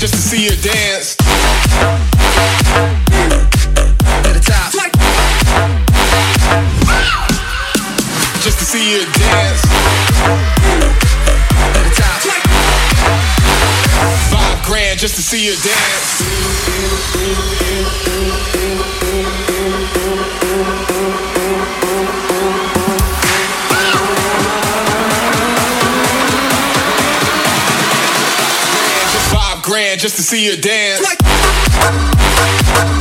just to see her dance. At the top. Just to see her dance. At the top. Five grand just to see her dance. Grand just to see you dance. At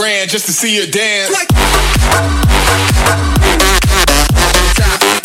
grand just to see her dance. At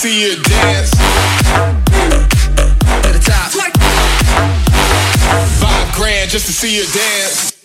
see her dance. At the top. Five grand just to see her dance.